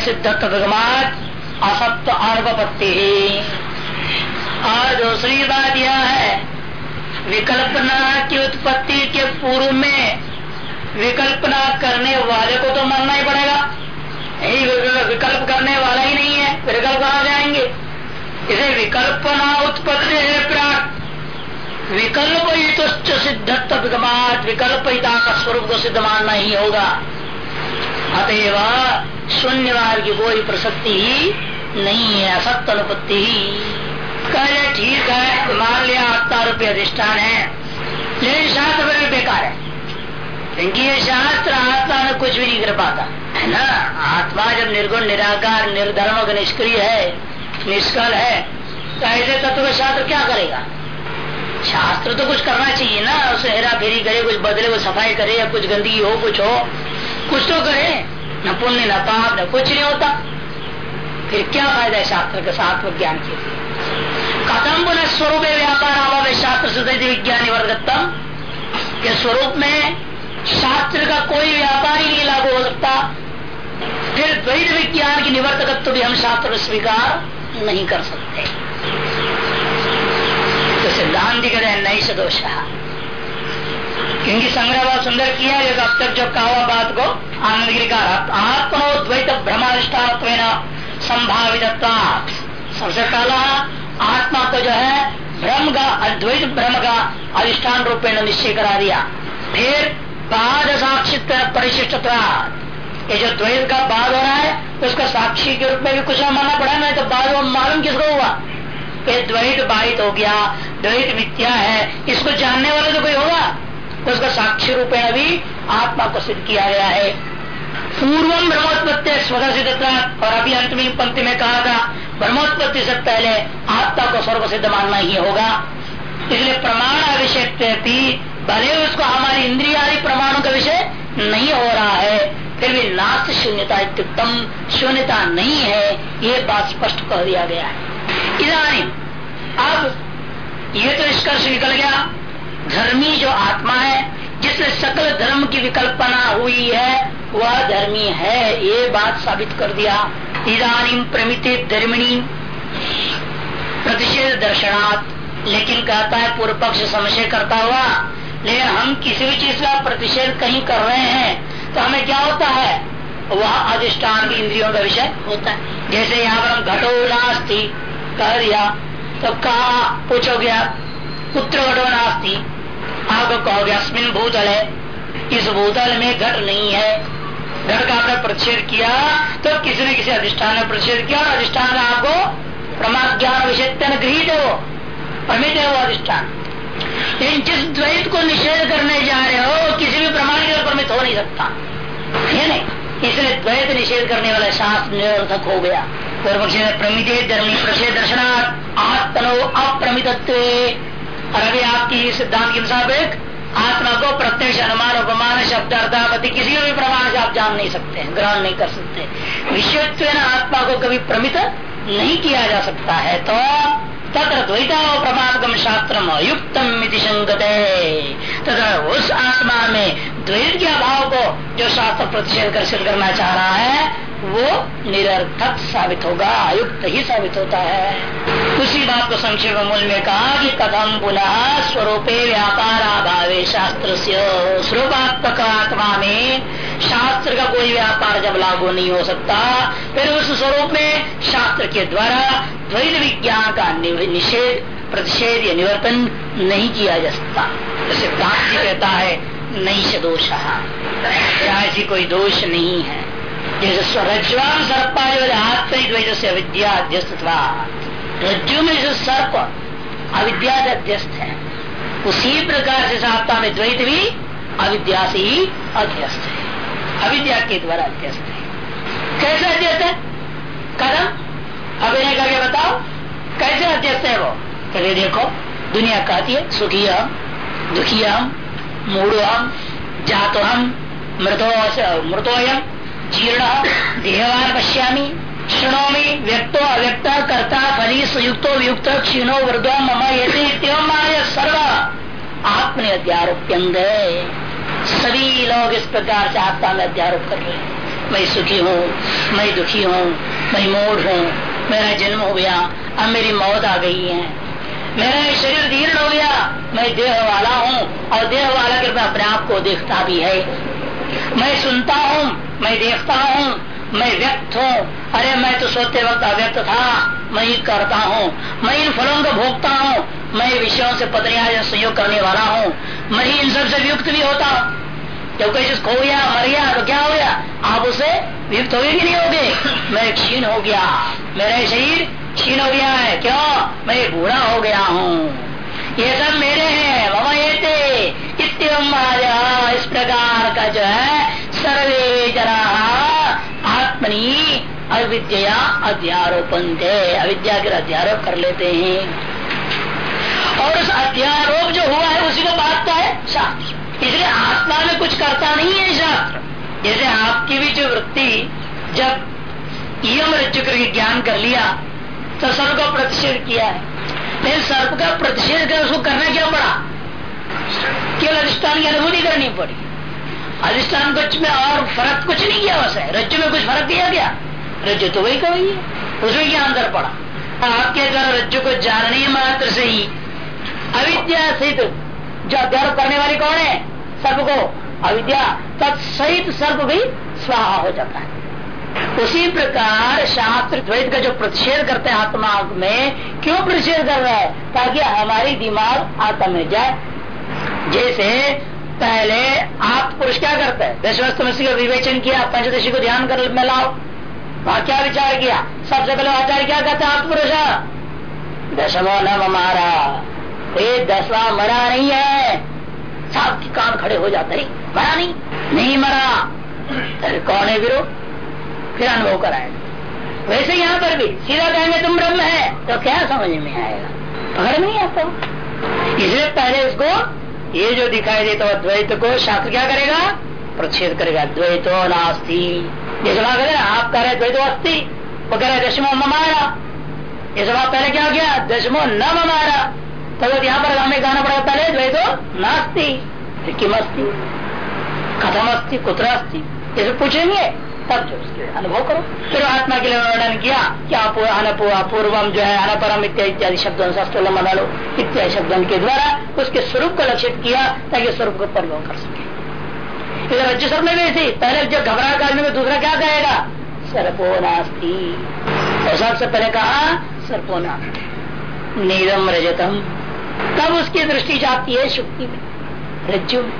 सिद्ध तदगमात असत्य अनुपत्ति और दूसरी बात यह है, विकल्पना की उत्पत्ति के पूर्व में विकल्पना करने वाले को तो मानना ही पड़ेगा। यही विकल्प करने वाला ही नहीं है विकल्प कहा जाएँगे? इसे विकल्पना उत्पत्ति है प्राप्त। विकल्प ही तो सिद्धत्व विकल्पिता का स्वरूप को सिद्ध मानना ही होगा। अतएव शून्यवाद की कोई प्रसक्ति ही नहीं है असत्य अनुपत्ति ही। कहे ठीक है मान लिया आत्मा रुपये अधिष्ठान है। लेकिन शास्त्र बड़े बेकार है। क्योंकि ये शास्त्र आत्मा में कुछ भी नहीं कर पाता, है ना? आत्मा जब निर्गुण, निराकार, निर्धर्म निष्क्रिय है, निष्कल है तो ऐसे तत्व का शास्त्र क्या करेगा? शास्त्र तो कुछ करना चाहिए ना, उसे हेरा फेरी करे, कुछ बदले वो सफ़ाई करे, या कुछ गंदगी हो, कुछ हो। कुछ तो करे, न पुण्य, न पाप, न कुछ नहीं होता। फिर क्या फ़ायदा है शास्त्र के साथ ज्ञान के कदम पुनः स्वरूप व्यापार अभाव शास्त्र सुधि विज्ञान वर्गतम के स्वरूप में शास्त्र का कोई व्यापार ही नहीं लागू हो सकता। फिर द्वैत विज्ञान की निवर्तकत्व भी हम शास्त्र स्वीकार नहीं कर सकते। तो सिद्धांत कहते हैं नई से दोष। क्योंकि संग्रह बहुत सुंदर किया है अब तक जो कहा बात को आनंद गिरी का आत्मोद्वैत भ्रमाधिष्ठान संभावित सबसे पहला, आत्मा को जो है भ्रम का, अद्वैत भ्रम का अधिष्ठान रूपेण निश्चय करा दिया। फिर बाद साक्षित परिशिष्ट ये जो द्वैत का बाद हो रहा है तो उसका साक्षी के रूप में भी कुछ मानना पड़ा, नहीं तो बाद मालूम किसको हुआ? द्वैत बाहित हो गया, द्वैत मिथ्या है, इसको जानने वाला तो कोई होगा? तो उसका साक्षी रूप में अभी आत्मा को सिद्ध किया गया है। पूर्वम ब्रह्मोत्पत्ति स्वतः सिद्ध और अभी अंतिम पंक्ति में कहा था, ब्रह्मोत्पत्ति से पहले आत्मा को सर्व सिद्ध मानना ही होगा। इसलिए प्रमाण अविषय भले उसको हमारी इंद्रिया प्रमाणों का विषय नहीं हो रहा है, फिर भी नास्त शून्यता उत्तम शून्यता नहीं है, ये बात स्पष्ट कर दिया गया है। इधानी अब ये तो निष्कर्ष निकल गया धर्मी जो आत्मा है, जिसने सकल धर्म की विकल्पना हुई है, वह धर्मी है, ये बात साबित कर दिया। इधानी प्रमित धर्मिणी प्रतिषेध दर्शनात्, लेकिन कहता है पूर्व पक्ष संशय करता हुआ, लेकिन हम किसी भी चीज़ का प्रतिषेध कहीं कर रहे हैं तो हमें क्या होता है? वह अधिष्ठान की इंद्रियों का विषय होता है। जैसे यहाँ पर हम घटो नास्ती, कह दिया तो कहा पूछोगे आप पुत्र घटो नास्ती। आपको कहोगे अस्मिन भूतल है। इस भूतल में घट नहीं है। घट का आपने प्रतिषेध किया तो किसी न किसी अधिष्ठान ने प्रतिषेध किया और अधिष्ठान आपको प्रमाद ज्ञान विषय गृहित है प्रमित है वो अधिष्ठान। लेकिन जिस द्वैत को निषेध करने जा रहे हो, किसी भी प्रमाण के प्रमित हो नहीं सकता। है नहीं? इसलिए द्वैत निषेध करने वाला शास्त्र निरर्थक हो गया। प्रमित धर्मी प्रषेध दर्शनार्थ आत्मनो अप्रमित और अभी आपकी सिद्धांत के मुताबिक आत्मा को प्रत्यक्ष अनुमान, उपमान, शब्द अर्थापति किसी भी प्रमाण से आप जान नहीं सकते, ग्रहण नहीं कर सकते। विषयत्व आत्मा को कभी प्रमित नहीं किया जा सकता है तो तथा द्वैता प्रमाणगम शास्त्र संगत तथा उस आत्मा में द्वैत के अभाव को जो शास्त्र प्रतिषेध कर सिद्ध करना चाह रहा है, वो निरर्थक साबित होगा, अयुक्त ही साबित होता है। उसी बात को संक्षेप मूल में कहा कि कथम पुनः स्वरूपे व्यापार अभावे शास्त्र से स्वरूपात्मक आत्मा में शास्त्र का कोई व्यापार जब लागू नहीं हो सकता, फिर उस स्वरूप में शास्त्र के द्वारा द्वैत विज्ञान का निषेध, प्रतिषेध या निवर्तन नहीं किया जा सकता। सिद्धांत जी कहता है नहीं दोष। ऐसी कोई दोष नहीं है? जैसे आत्मद्वैत से अविद्या रज्जु में जो सर्प अविद्या अध्यस्त है। उसी प्रकार से आत्मा में द्वैत भी अविद्या से ही अध्यस्त है। अविद्या के द्वारा अध्यस्त है। कैसे अध्यस्त है? कदम? अभिनय करके बताओ। कैसे अध्यस्त है वो? कहते देखो, दुनिया कहती है सुखी हम दुखी हम मूढ़ हम जातो हम मृतो मृतोयम, जीर्ण, देहवान पश्यामी श्रृणोमी व्यक्तो अव्यक्त, कर्ता फली, संयुक्तो वियुक्त, क्षीणो वृद्धो मम ये सर्व। आत्म अध्यारोप्यंग सभी लोग इस प्रकार से आत्मा में अध्यारोप कर रहे हैं। मैं सुखी हूँ, मैं दुखी हूँ, मैं मोड़ हूँ, मेरा जन्म हो गया, अब मेरी मौत आ गई है। मेरा शरीर दीर्ण हो गया, मैं देह वाला हूँ और देह वाला के मैं अपने आप को देखता भी है। मैं सुनता हूँ, मैं देखता हूँ, मैं व्यक्त हूँ। अरे मैं तो सोते वक्त अव्यक्त था, मैं करता हूँ, मैं इन फलों को भोगता हूँ मैं विषयों से पत्निया संयोग करने वाला हूँ। मैं ही इन सबसे युक्त भी होता। जब कोई चीज़ खो गया, मर गया तो क्या हो गया? आप उसे युक्त हो कि नहीं गए मैं क्षीण हो गया। मेरा शरीर क्षीण हो गया है। क्यों? मैं बूढ़ा हो गया हूँ। ये सब मेरे हैं। ममा ये थे इस प्रकार का जो है, सर्वे जरा आत्मनी अविद्या अध्यारोपन थे अविद्या के अध्यारोप कर लेते हैं। और उस अध्यारोप जो हुआ है, उसी को बांटता है शास्त्र। इसलिए आत्मा में कुछ करता नहीं है शास्त्र। जैसे आपकी भी जो वृत्ति, जब यम रज्जु करके ज्ञान कर लिया तो सर्व का प्रतिषेध किया है। लेकिन सर्व का प्रतिषेध कर, उसको करना क्या पड़ा? केवल अधिष्ठान की अनुभूति करनी पड़ी। अधिष्ठान कुछ में और फ़र्क कुछ नहीं किया वैसे रज्जु में कुछ फ़र्क दिया गया रज्जु तो वही का वही है। उसमें क्या अंतर पड़ा? आपके द्वारा रज्जु को जानने मात्र से ही अविद्या सहित, जो अध्यारोप करने वाली कौन है? सर्प को अविद्या, तत्सहित सर्प भी स्वाहा हो जाता है। उसी प्रकार शास्त्र द्वैत का जो प्रतिषेध करते हैं आत्मा में, क्यों प्रतिषेध कर रहा है? ताकि हमारी दिमाग आत्मा में जाए। जैसे पहले आप पुरुष क्या करते हैं? दशमस्तमसी का विवेचन किया, पंचदशी को ध्यान कर मिलाओ वहाँ क्या विचार किया? सबसे पहले आचार्य क्या कहते हैं? पुरुष दशमो न हमारा ये दसवा मरा नहीं है। साहब की कान खड़े हो जाते नहीं मरा नहीं? नहीं मरा। अरे कौन है विरो? फिर अनुभव कराए। वैसे यहाँ पर भी सीधा कहेंगे तुम ब्रह्म है तो क्या समझ में आएगा? पकड़ नहीं आता इसलिए पहले उसको ये जो दिखाई देता है द्वैत को शास्त्र क्या करेगा? प्रच्छेद करेगा। द्वैतो नास्ती। जैसे कह आप कह रहे द्वैतो अस्थि वो कह रहे दशमो ममारा। ये सब पहले क्या किया दशमो न ममारा। तो यहाँ पर हमें कहना पड़ेगा पहले द्वैतो नास्ती। किम अस्ती कथम अस्ती कुत्र अस्ती जैसे पूछेंगे। तब जो उसके अनुभव करो। फिर आत्मा के लिए वर्णन किया, क्या पूर्वम जो है, अनपरम इत्यादि इत्यादि शब्दों शास्त्र मनालो इत्यादि शब्दों के द्वारा उसके स्वरूप को लक्षित किया, ताकि स्वरूप को परिवहन कर सके। इधर राज्य सर में भी ऐसे पहले जब घबरा करने में दूसरा क्या कहेगा? सर्पो नास्ती। सबसे पहले कहा, सर्पो नास्ती। नीरम रजतम। तब उसकी दृष्टि जाती है शुक्ति में, रज्जु में।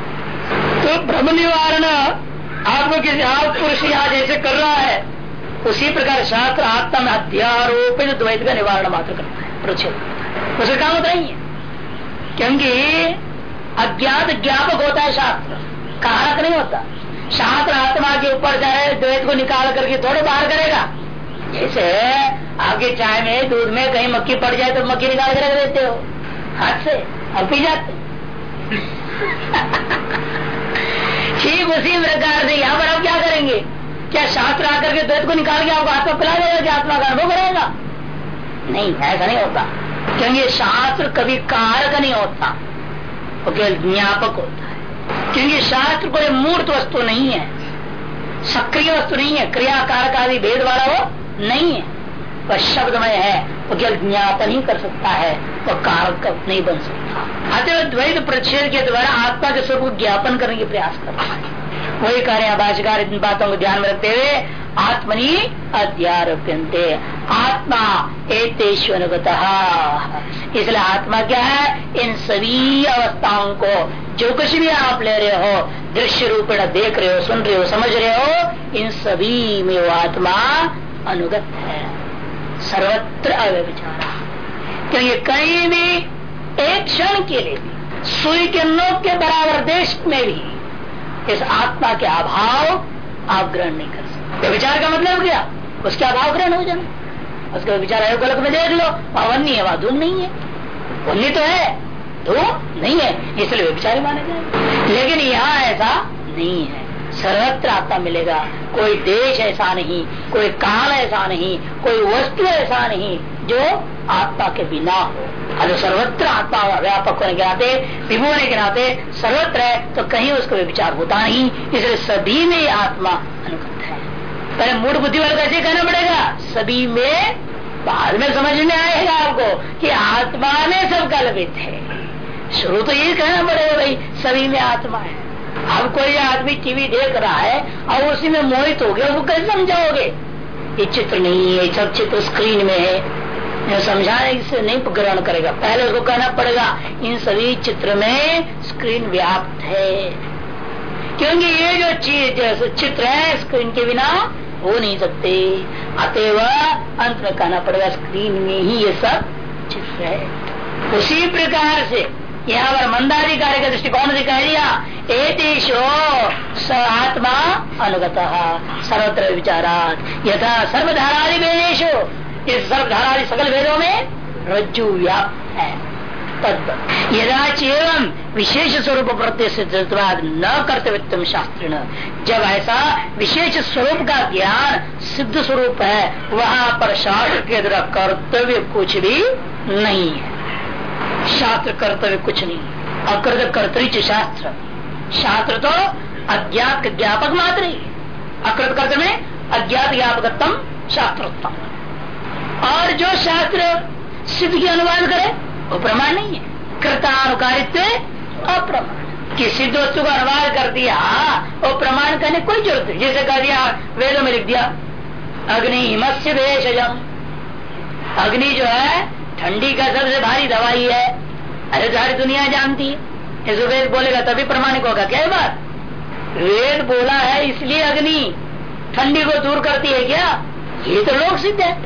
तो भ्रम निवारण आपको किसी आप पुरुष यहाँ जैसे कर रहा है, उसी प्रकार शास्त्र आत्मा में अध्यारोपित द्वैत का निवारण मात्र करता है प्रच्छेद उसका काम होता ही है। क्योंकि अज्ञात ज्ञापक होता है शास्त्र कारक नहीं होता। शास्त्र आत्मा के ऊपर जाए, द्वैत को निकाल करके थोड़े बाहर करेगा। जैसे आपके चाय में, दूध में कहीं मक्खी पड़ जाए तो मक्खी निकाल कर रख देते हो। हाथ से और पी जाते। ठीक उसी प्रकार से यहाँ पर आप क्या करेंगे? क्या शास्त्र आकर के द्वैत को निकाल के आपको आत्मा पिला देगा कि आत्मा का अनुभव कराएगा नहीं, ऐसा नहीं होता। क्योंकि शास्त्र कभी कारक नहीं होता। वो केवल ज्ञापक होता है। क्योंकि शास्त्र कोई मूर्त वस्तु नहीं है। सक्रिय वस्तु नहीं है। क्रिया कारक आदि भेद वाला वो नहीं है। वह शब्दमय है, वो केवल ज्ञापन ही कर सकता है, वह कारक नहीं बन सकता। अतः द्वैत प्रच्छेद के द्वारा आत्मा के स्वरूप ज्ञापन करने के प्रयास करता है। वही कार्य भाषिकार इन बातों को ध्यान में रखते हुए आत्मनि अध्यारोप्यंते आत्मा एतेश्वनुगत इसलिए आत्मा क्या है? इन सभी अवस्थाओं को जो कुछ भी आप ले रहे हो, दृश्य रूप देख रहे हो, सुन रहे हो, समझ रहे हो, इन सभी में वो आत्मा अनुगत है। सर्वत्र अव्यचारा क्योंकि कहीं भी एक क्षण के लिए भी सूर्य के नोक के बराबर देश में भी इस आत्मा के अभाव आप ग्रहण नहीं कर सकते। विचार का मतलब क्या? उसके अभाव ग्रहण हो जाना। उसका विचार है गलत में देख लो पवन नहीं है, वहाँ धूम नहीं है। वन्य तो है, धूम नहीं है, इसलिए विचार माने जाए लेकिन यहाँ ऐसा नहीं है। सर्वत्र आत्मा मिलेगा। कोई देश ऐसा नहीं, कोई काल ऐसा नहीं, कोई वस्तु ऐसा नहीं जो आत्मा के बिना हो। अगर सर्वत्र आत्मा व्यापक होने के नाते, विभु होने के नाते सर्वत्र है तो कहीं उसको विचार होता नहीं। इसलिए सभी में आत्मा अनुगत है। पहले मूड बुद्धि वाले कैसे कहना पड़ेगा? सभी में, बाद में समझ में आएगा आपको कि आत्मा में सब कल्पित है। शुरू तो यही कहना पड़ेगा भाई, सभी में आत्मा है। अब कोई आदमी टीवी देख रहा है और उसी में मोहित हो गया वो कैसे समझाओगे? ये चित्र नहीं है सब चित्र स्क्रीन में है। समझाने से नहीं ग्रहण करेगा। पहले उसको कहना पड़ेगा, इन सभी चित्र में स्क्रीन व्याप्त है। क्योंकि ये जो चीज़ चित्र है स्क्रीन के बिना हो नहीं सकते। अतएव अंत में कहना पड़ेगा स्क्रीन में ही ये सब चित्र है। उसी प्रकार से यहाँ पर मंदाधिकारी का दृष्टिकोण से कह दिया आत्मा अनुगत, सर्वत्र विचारा यथा सर्वधारादि वेदेशो इस सर्वधारादि सकल वेदों में रज्जु व्याप्त है। यदाच एवं विशेष स्वरूप प्रत्यय न कर्तव्य शास्त्र जब ऐसा विशेष स्वरूप का ज्ञान सिद्ध स्वरूप है, वहाँ पर शास्त्र के द्वारा कर्तव्य कुछ भी नहीं है। शास्त्र कर्तव्य कुछ नहीं। अकृत कर्तव्य शास्त्र। शास्त्र तो अज्ञात ज्ञापक मात्र ही। अकृत कर्तव्य में अज्ञात ज्ञापकतम शास्त्रोत्तम। और जो शास्त्र सिद्ध की अनुवाद करे, वो प्रमाण नहीं है। कृतानुकारित्व अप्रमाण। कि सिद्ध वस्तु का अनुवाद कर दिया, वो प्रमाण करने कोई ज़रूरत नहीं। जैसे कह दिया, वेदों में लिख दिया, अग्नि मत्स्य भेषजम अग्नि जो है ठंडी का सबसे भारी दवाई है। अरे सारी दुनिया जानती है। इसको वेद बोलेगा, तभी प्रमाणिक होगा। क्या बात? वेद बोला है, इसलिए अग्नि ठंडी को दूर करती है क्या? ये तो लोक सिद्ध है।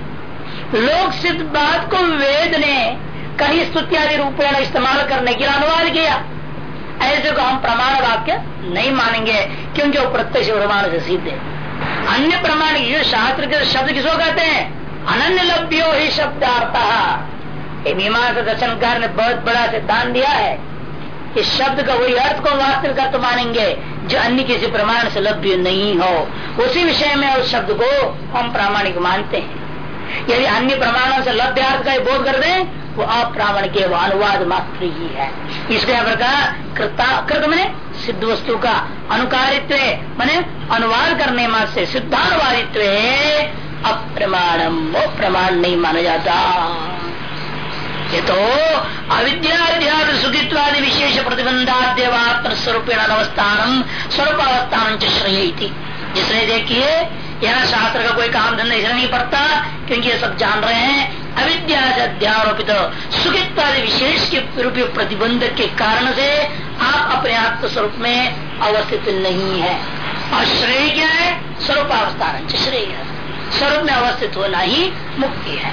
लोक सिद्ध बात को वेद ने कहीं स्तुत्यादि रूपेण इस्तेमाल करने के लिए अनुवाद किया। ऐसे को हम प्रमाण वाक्य नहीं मानेंगे, क्योंकि वो प्रत्यक्ष प्रमाण से सिद्ध है। अन्य प्रमाण जो शास्त्र के शब्द किसको कहते हैं? अनन्य लभ्यो ही शब्दार्थ। मीमांसा दर्शनकार ने बहुत बड़ा सिद्धांत दिया है इस शब्द का वही अर्थ को वास्तविक अर्थ मानेंगे, जो अन्य किसी प्रमाण से लभ्य नहीं हो। उसी विषय में उस शब्द को हम प्रामाणिक मानते हैं। यदि अन्य प्रमाणों से लभ्य अर्थ का बोध कर दें, वो अप्रामाणिक के अनुवाद मात्र ही है। इसके कृता कृत मैंने सिद्ध वस्तु का अनुकारित्व, मैंने अनुवाद करने मात्र से सिद्धानुवादित्व अप्रमाणम, वो प्रमाण नहीं माना जाता। ये तो अविद्याध्यात सुखित्वादि विशेष प्रतिबंधाद्यवात्म स्वरूपेण अवस्थान स्वरूप अवस्थान श्रेय जिसने देखिए, यहाँ शास्त्र का कोई काम धंधा इसलिए नहीं पड़ता, क्योंकि ये सब जान रहे हैं। अविद्या से अध्यारोपित विशेष के रूप प्रतिबंध के कारण से आप अपने आत्म स्वरूप में अवस्थित नहीं है। और श्रेय क्या है? स्वरूप अवस्थान श्रेय। स्वरूप में अवस्थित होना ही मुक्ति है।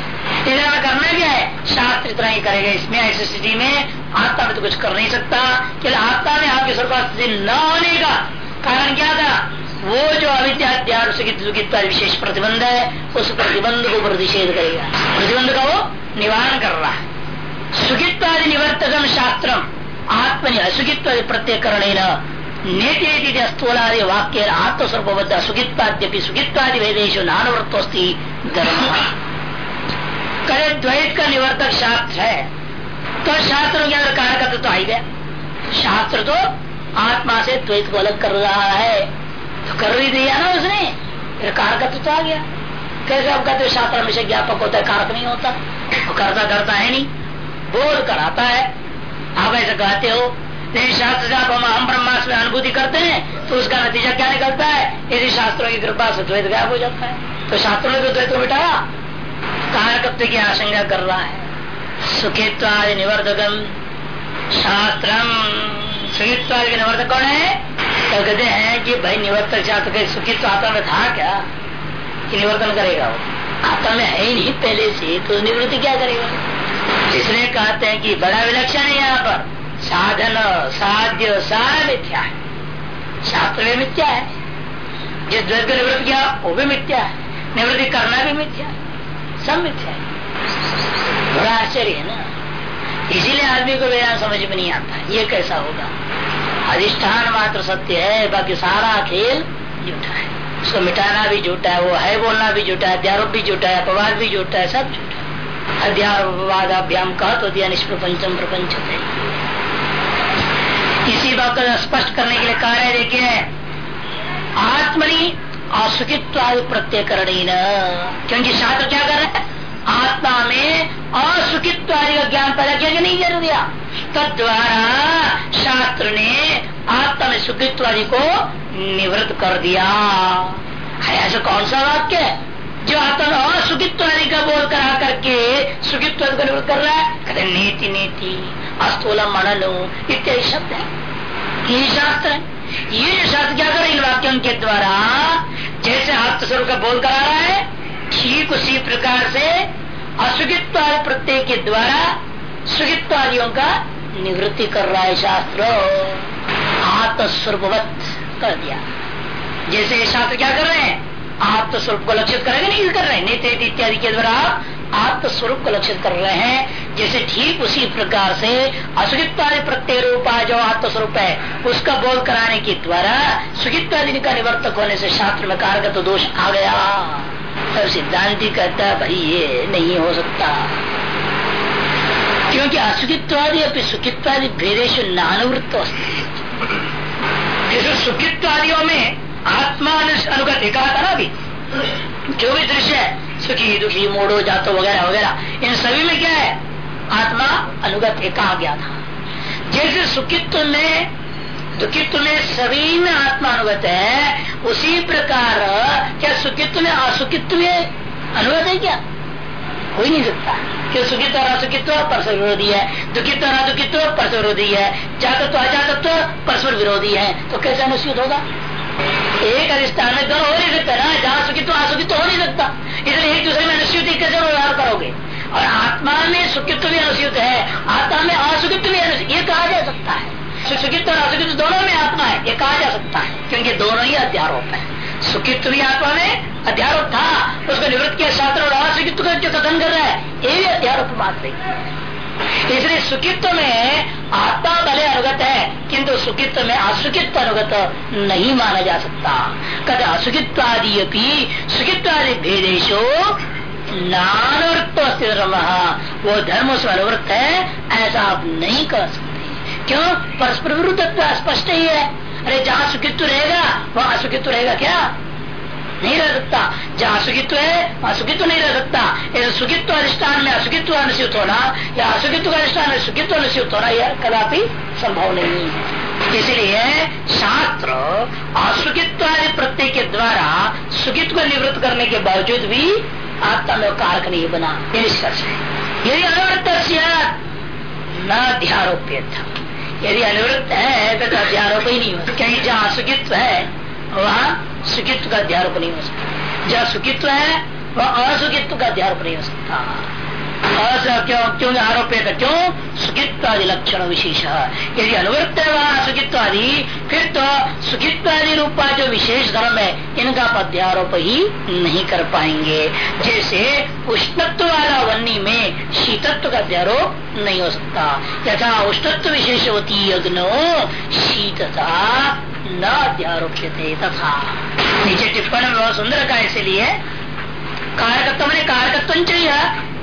इधर करना क्या है? शास्त्र इतना ही करेगा, इसमें, ऐसी स्थिति में आत्मा में तो कुछ कर नहीं सकता। कि आत्मा में आपकी स्वरूप स्थिति न होने का कारण क्या था? वो जो अविद्या विशेष प्रतिबंध है, उस प्रतिबंध को प्रतिषेध करेगा। प्रतिबंध का वो निवारण कर रहा है। सुखित्वादि निवर्तकम शास्त्रम आत्मनि असुखित्व प्रत्यकरण नेति अस्थूलादि वाक्य आत्मस्वरूपबद्ध सुखित्वाद्यपि सुखित्वादि वेदेश नानवृत्तोस्ती धर्म करे द्वैत का निवर्तक शास्त्र है तो शास्त्रों के अंदर कारकत्व तो आई गया शास्त्र तो आत्मा से द्वैत को अलग कर रहा है तो कर ही दिया ना उसने फिर कारकत्व तो आ गया कैसे आप कहते शास्त्र हमेशा ज्ञापक होता है कारक नहीं होता वो करता करता है नहीं बोल कराता है आप ऐसा कहते हो लेकिन शास्त्र से आप हम हम ब्रह्मास्म में अनुभूति करते हैं तो उसका नतीजा क्या निकलता है? यदि शास्त्रों की कृपा से द्वैत गायब हो जाता है तो शास्त्रों ने तो द्वैत को मिटाया। कारकत्व की आशंका कर रहा है। सुखित्वादि निवर्धकम शास्त्रम सुखित्वादि निवर्धक कौन है? तो कहते हैं कि भाई निवर्तक शास्त्र के सुखित्व आत्मा में था क्या? कि निवर्तन करेगा वो? आत्मा में है ही नहीं पहले से तो निवृत्ति क्या करेगा? इसलिए कहते हैं कि बड़ा विलक्षण है यहाँ पर। साधन, साध्य, सारा मिथ्या है। शास्त्र में मिथ्या है। जिस द्वैत निवृत्त किया, वो भी मिथ्या है। निवृत्ति करना भी मिथ्या है। सब मिथ्या है। बड़ा आश्चर्य है ना? इसीलिए आदमी को वेदांत समझ में नहीं आता, ये कैसा होगा? अधिष्ठान मात्र सत्य है, बाकी सारा खेल झूठा है। उसको मिटाना भी झूठा है, वो है बोलना भी झूठा है, अध्यारोप भी झूठा है, अपवाद भी झूठा है, सब झूठा है। अध्यारोपवाद अभ्याम कह तो दिया, निष्प्रपंचम प्रपंच इसी बात को स्पष्ट करने के लिए कार्य देखिए, आत्मनि असुखित्व प्रत्यय क्योंकि शास्त्र क्या कर रहे हैं? आत्मा में असुखित्व का ज्ञान पैदा किया नहीं कर दिया तद्वारा शास्त्र ने आत्मा में सुखित्व को निवृत्त कर दिया। है, ऐसा कौन सा वाक्य है? जो आत्मा में असुखित्व का बोध करा करके सुखित्व को निवृत्त कर रहा है, कहते नीति नीति अस्तोला मनलो इत्यादि शब्द है? ये शास्त्र है। ये जो शास्त्र क्या कर इन वाक्यों के द्वारा? जैसे आत्मस्वरूप का बोध करा रहा है, ठीक उसी प्रकार से असुखित्व प्रत्यय के द्वारा सुखित्वादियों का निवृत्ति कर रहा है शास्त्र। आत्मस्वरूपवत कर दिया। जैसे शास्त्र क्या कर रहे हैं? आत्मस्वरूप को लक्षित करेंगे, नहीं कर रहे नित्य इत्यादि के द्वारा आत्मस्वरूप को लक्षित कर रहे हैं, जैसे ठीक उसी प्रकार से असुखित्वादि प्रत्यय रूपा जो आत्मस्वरूप है, उसका बोध कराने के द्वारा सुखित्वादि का निवर्तक होने से शास्त्र में कारगत दोष आ गया। तब सिद्धांति कहता है, भाई, ये नहीं हो सकता। क्योंकि असुखित्वादि अपनी सुखित्वादि भेदेश नानुवृत्त सुखित्वादियों में आत्मा अनुगत कहा था ना अभी। जो भी दृश्य है, सुखी, दुखी, मोड़ो, जातो, वगैरह वगैरह, इन सभी में क्या है? आत्मा अनुगत कहा गया था। जैसे सुखित्व में, दुखित्व में सभी में आत्मा अनुगत है, उसी प्रकार, क्या सुखित्व में असुखित्व अनुगत है क्या? हो ही नहीं सकता। क्यों सुखित्व और असुखित्व परस्पर विरोधी है, दुखित्व और अदुखित्व परस्पर विरोधी है, जातत्व, अजातत्व परस्पर विरोधी है तो कैसे अनुसूत होगा? एक अधिष्ठान में दोनों हो नहीं सकता ना, जहाँ सुखित्व असुखित्व हो नहीं सकता। इसलिए एक दूसरे में अनुसूत कैसे व्यवहार करोगे? और आत्मा में सुखित्व भी अनुसूत है, आत्मा में असुखित्व भी ये कहा जा सकता है। सुखित्व और असुखित्व दोनों में आत्मा है, ये कहा जा सकता है, क्योंकि दोनों ही अध्यारोप है। सुखित्व भी आत्मा में, अध्यारोप था, उसको निवृत्त किया शास्त्र और असुखित्व का जो कथन कर रहा है, ये भी अध्यारोप मात्र इसलिए सुखित्व में आत्मा भले अनुगत है, किंतु सुखित्व में असुखित्व अनुगत नहीं माना जा सकता। कद असुखित्वादि सुखित्वादि भेदेशो वो धर्म उसमें अनुवृत्त है, ऐसा आप नहीं कर सकते। क्यों? परस्पर विरुद्ध स्पष्ट ही है। अरे जहाँ सुखित्व रहेगा, वहाँ असुखित्व रहेगा क्या? नहीं रह सकता जहाँ असुखित्व है असुखित्व नहीं रह सकता इस सुखित्व अधिष्ठान में असुखित्व अनुसूत होना या असुखित्व अधिष्ठान में सुखित्व अनुसूत होना यह कदापि संभव नहीं है इसलिए शास्त्र असुखित्व प्रत्यय के द्वारा सुखित्व निवृत्त करने के बावजूद भी आत्मा में कारक नहीं बना निष्कर्ष है यदि अनवृत्त न अध्यारोप्य था यदि अनुवृत्त है तो अध्यारोप ही नहीं हो क्योंकि जहाँ सुखित्व है वहाँ सुखित्व का अध्यारोप नहीं हो सकता। जहाँ सुखित्व है, वह असुखित्व का अध्यारोप नहीं हो सकता। क्यों क्यों आरोप क्यों? सुखित्वादि लक्षण विशेष यदि अनुवृत्त है वहाँ सुखित्वादि फिर तो सुखित्वादि रूपा जो विशेष धर्म है, इनका अध्यारोप ही नहीं कर पाएँगे। जैसे उष्णत्व वाला वन्नी में शीतत्व का अध्यारोप नहीं हो सकता। यथा उष्णत्व विशेष होती अग्नो, शीतता नीचे टिप्पणी में बहुत सुंदर का इसलिए कारकत्व ने कारकत्व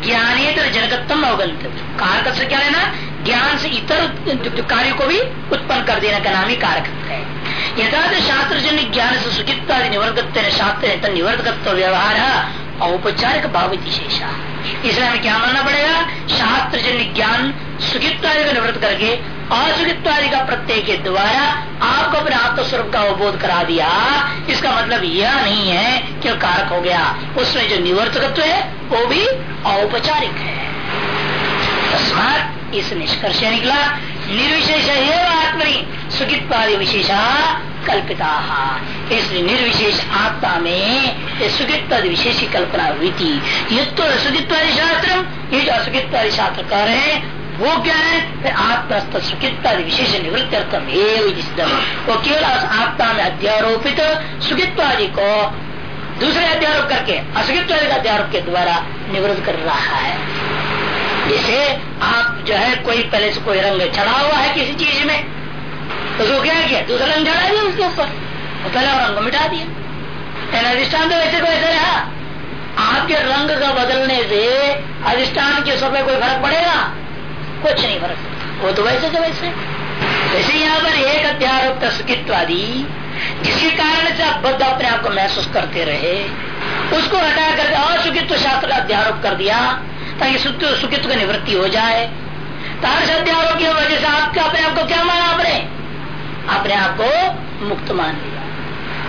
ज्ञानेतर जनकत्म अवगंत। कारक से क्या लेना ज्ञान से इतर कार्य को भी उत्पन्न कर देने का नाम ही कारक है। यथार्थ शास्त्र जन्य ज्ञान से सुखित्व निवर्गत शास्त्र निवर्तकत्व व्यवहार औपचारिक भाव विशेषा इसलिए हमें क्या मानना पड़ेगा? शास्त्र जन्य ज्ञान सुखित्वादि को निवृत्त करके असुखित्वादि का प्रत्यय के द्वारा आपको अपने आत्मस्वरूप का अवबोध करा दिया। इसका मतलब यह नहीं है कि कारक हो गया। उसमें जो निवर्तकत्व है, वो भी औपचारिक है। तस्मात इस निष्कर्ष निकला। निर्विशेष आत्मनि सुखित्वादि विशेषा कल्पिता। इसलिए निर्विशेष आत्मा में सुखित्व विशेष कल्पना हुई थी। ये तो सुखित्वादि शास्त्र ये जो असुखित्वादि शास्त्र कह रहे हैं वो क्या है आत्मस्थ सुखित्वादि विशेष निवृत्ति अर्थम वो केवल आत्मा में अध्यारोपित सुखित्वादि को दूसरे अध्यारोप करके असुखित्वादि अध्यारोप के द्वारा निवृत्त कर रहा है जैसे आप जो है कोई पहले से कोई रंग चढ़ा हुआ है किसी चीज़ में तो उसको क्या किया दूसरा रंग चढ़ा दिया उसके ऊपर पहला रंग मिटा दिया अधिष्ठान तो वैसे को ऐसे रहा आपके रंग का बदलने से अधिष्ठान के सब में कोई फ़र्क पड़ेगा कुछ नहीं फ़र्क। वो तो वैसे तो वैसे। वैसे यहाँ पर एक अध्यारोप तस्कित्वादी जिसके कारण से आप बद्ध अपने आप को महसूस करते रहे, उसको हटा करके असुखित्व शास्त्र का अध्यारोप कर दिया, ताकि सुखित्व की निवृत्ति हो जाए। तार अध्यारोप की वजह से आपके अपने आप को क्या माना आपने? अपने आप को मुक्त मान लिया।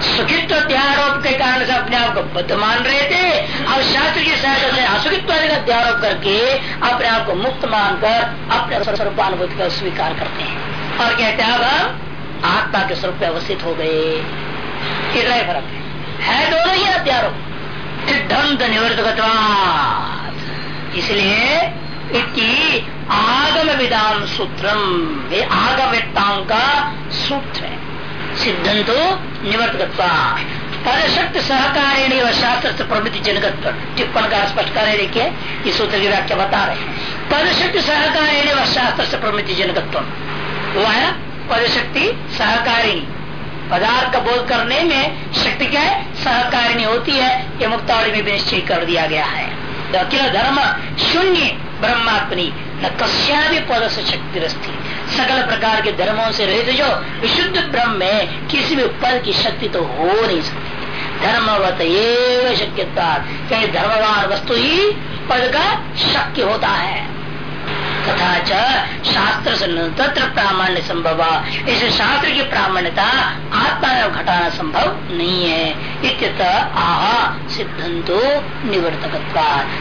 सुखित्व अध्यारोप के कारण से अपने आप को बद्ध मान रहे थे अब शास्त्र की सहायता से असुखित्व का अध्यारोप करके अपने आप को मुक्त मानकर अपने स्वरूपानुभूति का स्वीकार करते हैं। और कहते हैं, अब हम आत्मा के स्वरूप अवस्थित हो गए। इतना ही फ़र्क। है है दोनों ही अध्यारोप। सिद्धांत निवर्तक इसलिए आगम विधान सूत्रम, ये आगम का सूत्र है। सिद्धंतो निवर्तक पदशक्ति सहकारिणी व शास्त्र प्रवृत्ति जनगत टिप्पण का स्पष्ट कर देखिए इस सूत्र की व्याख्या बता रहे हैं पदशक्ति सहकारिणी व शास्त्र से प्रवृत्ति जनगत्व वो है पदशक्ति सहकारिणी पदार्थ का बोध करने में शक्ति क्या है सहकारिणी होती है ये मुक्तावली में निश्चय कर दिया गया है अखिल धर्म शून्य ब्रह्मात्मनी न कस्या भी पद से शक्ति रस्ती सकल प्रकार के धर्मों से रहित जो विशुद्ध ब्रह्म में किसी भी पद की शक्ति तो हो नहीं सकती। धर्मवत एवं शक्यता। कहीं धर्मवार वस्तु ही पद का शक्य होता है। तथा च शास्त्र से तत्र प्रामाण्य संभव। इस शास्त्र की प्रामाण्यता आत्मा में घटाना संभव नहीं है। इत आह, सिद्धंतो निवर्तक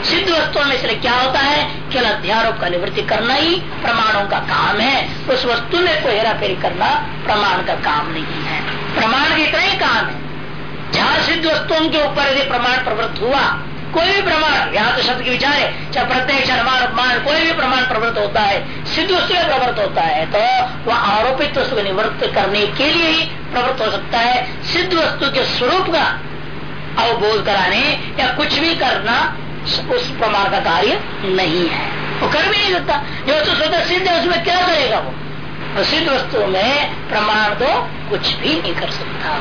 सिद्ध वस्तुओं में इसलिए क्या होता है? केवल अध्यारोप का निवृत्ति करना ही प्रमाणों का काम है। उस वस्तु में कोई हेरा फेरी करना प्रमाण का काम नहीं है। प्रमाण का इतना ही काम है। जहाँ सिद्ध वस्तुओं के ऊपर यदि प्रमाण प्रवृत्त हुआ कोई भी प्रमाण, यहाँ तो शब्द की विचार है, चाहे प्रत्यक्ष अनुमान उपमान कोई भी प्रमाण प्रवृत्त होता है, सिद्ध वस्तु प्रवृत्त होता है तो वह आरोपित वस्तु को निवृत्त करने के लिए ही प्रवृत्त हो सकता है। सिद्ध वस्तु के स्वरूप का अवबोध कराने या कुछ भी करना उस प्रमाण का कार्य नहीं है। वो कर भी नहीं सकता। जो वस्तु स्वतः सिद्ध है, उसमें क्या करेगा वो? सिद्ध वस्तु में प्रमाण तो कुछ भी नहीं कर सकता।